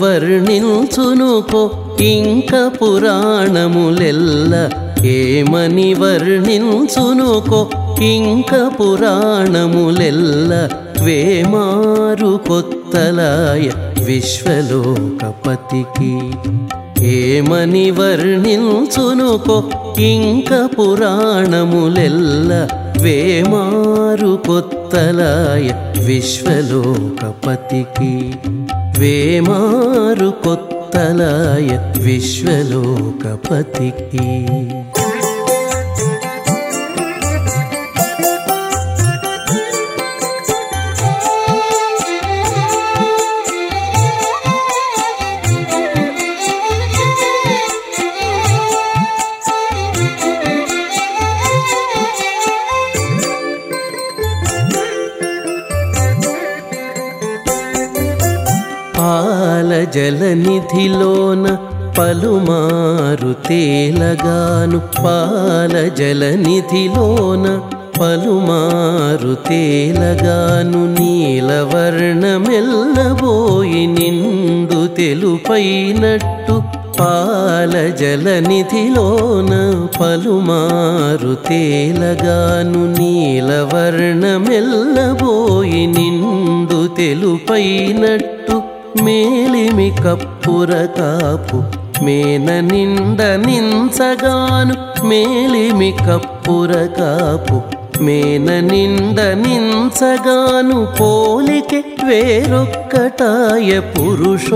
వర్ణించునుకో ఇంక పురాణములెల్ల ఏమని వర్ణించునుకో ఇంక పురాణములెల్ల వేమారు కొత్తలాయ విశ్వలోకపతికి ఏమని వర్ణించునుకో ఇంక పురాణములెల్ల వేమారు కొత్తలాయ విశ్వలోకపతికి వేమారు కొత్తలాయ విశ్వలోకపతికి జలనిధిలోన పలుమారు తేలగాను పాల జలనిధిలోన పలుమారు తేలగాను నీలవర్ణమెల్లబోయి నిండు తెలుపైనట్టు పాల జలనిధిలోన పలుమారు తేలగాను నీలవర్ణమెల్లబోయి నిండు తెలుపైనట్టు మేలిమి కప్పుర కాపు మేన నిండ నించగాను మేలిమి కప్పుర కాపు మేన నిండ నించగాను పోలికే వేరొక్కటాయ పురుషోత్తమునికి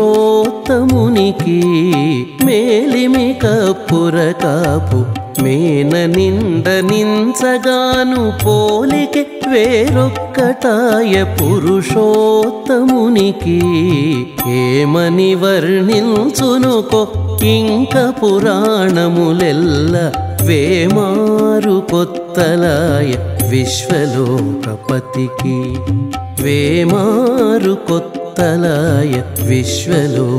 మేలిమి కప్పుర కాపు మేన నింద నించగాను పోలికే వేరొక్కటాయ పురుషోత్తమునికి ఏమని వర్ణించునుకో ఇంక పురాణములెల్ల వేమారు కొత్తలాయ విశ్వలోకపతికి. వేమారు కొత్తలాయ విశ్వలోకపతికి.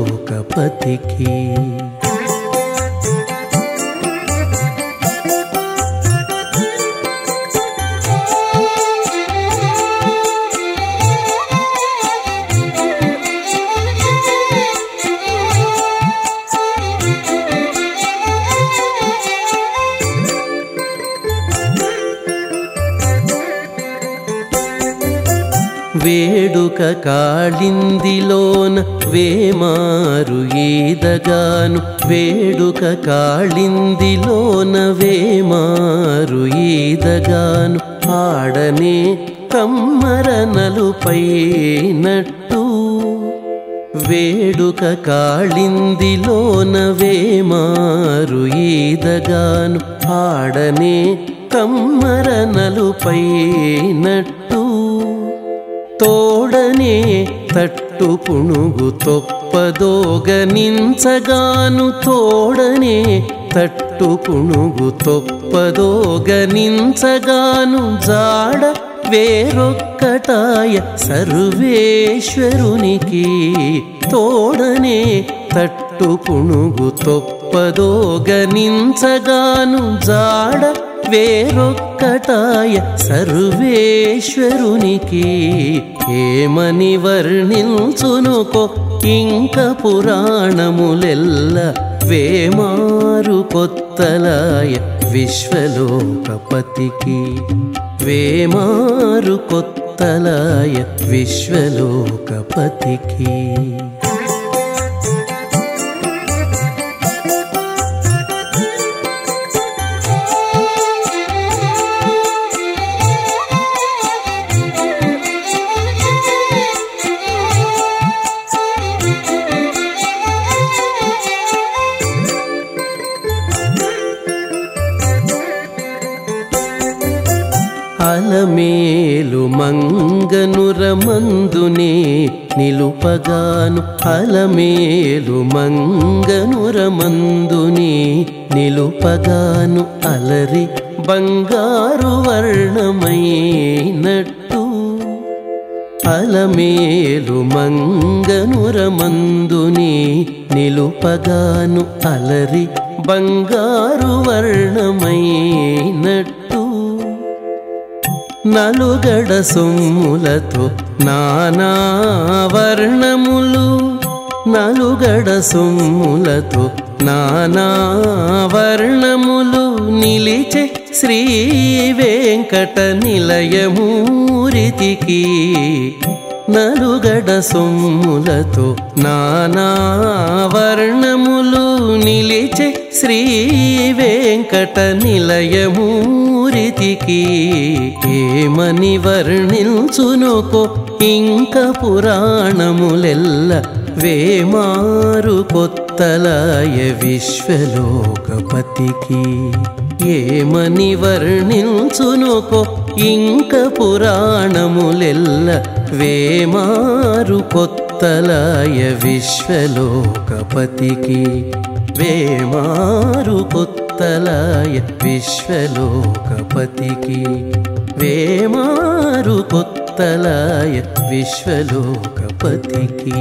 వేడుక కాళిందిలోన వేమారు ఈదగాను. వేడుక కాళిందిలోన వేమారు ఈదగాను. ఆడనే కమ్మర నలుపైనట్టు వేడుక కాళిందిలోన వేమారు ఈదగాను. ఆడనే కమ్మర నలుపైనట్టు తోడనే తట్టు పుణుగు తొప్పదోగనించగాను తోడనే తట్టు పుణుగు తొప్పదోగనించగాను జాడ వేరొక్కటాయ సర్వేశ్వరునికి తోడనే తట్టు పుణుగు తొప్పదోగనించగాను జాడ వేరొక్కటాయ సర్వేశ్వరునికి ఏమని వర్ణించునుకో ఇంక పురాణములెల్ల వేమారు కొత్తలాయ విశ్వలోకపతికి. వేమారు కొత్తలాయ విశ్వలోకపతికి. మంగనురమందునే నిలుపగాను అలమేలు మంగనురమందునే నిలుపగాను అలరి బంగారు వర్ణమైనట్టు అలమేలు మంగనురమందుని నిలుపగాను అలరి బంగారు వర్ణమైనట్టు నలుగడ సొమ్ములతో నానా వర్ణములు. నలుగడ సొమ్ములతో నానా వర్ణములు. నిలిచే శ్రీ వెంకట నిలయమూరితికి. నలుగడ సొమ్ములతో నానా వర్ణములు. నిలిచే శ్రీ వెంకట నిలయమూరితికి. ఏమని వర్ణించునుకో ఇంక పురాణములెల్ల వేమారు కొత్తలాయ విశ్వలోకపతికి. ఏమని వర్ణించునుకో ఇంక పురాణములెల్ల వేమారు కొత్తలాయ విశ్వలోకపతికి. వేమారు కొత్తలాయ విశ్వలోకపతికి. प्रेमारुपुत्तलाय विश्वलोकपथिकी।